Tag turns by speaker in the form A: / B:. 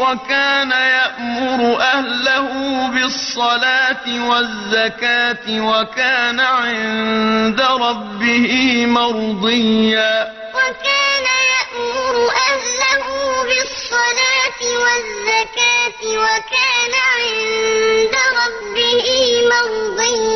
A: وَكَانَ يَأْمُرُ أَهْلَهُ بِالصَّلَاةِ وَالزَّكَاةِ وَكَانَ عِندَ رَبِّهِ مَرْضِيًّا. وَكَانَ يَأْمُرُ أَهْلَهُ بِالصَّلَاةِ وَالزَّكَاةِ وَكَانَ عِندَ رَبِّهِ مَرْضِيًّا.